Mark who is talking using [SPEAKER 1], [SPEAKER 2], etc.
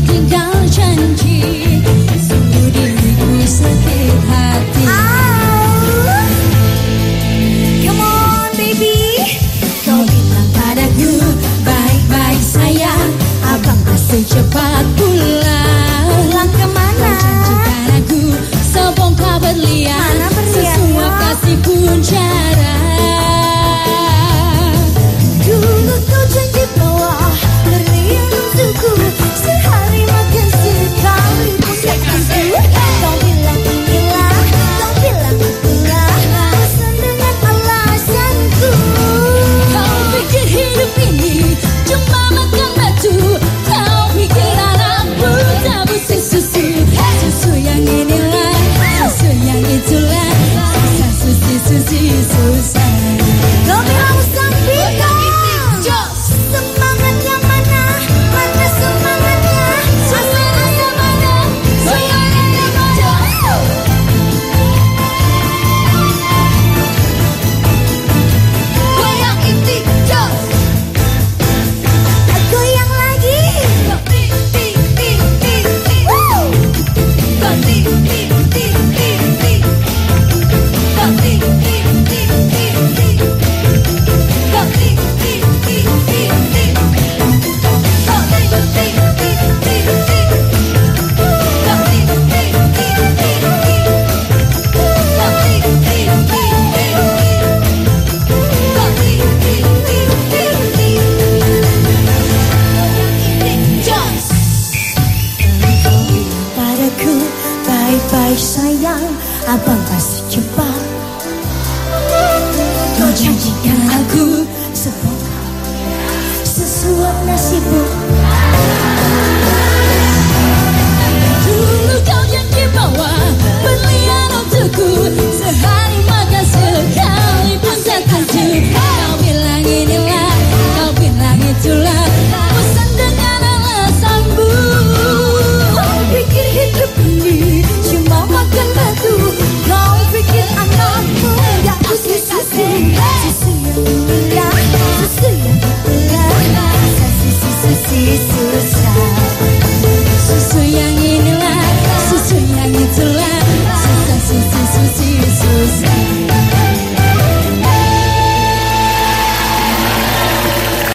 [SPEAKER 1] Thiên ca
[SPEAKER 2] yang Abang kasih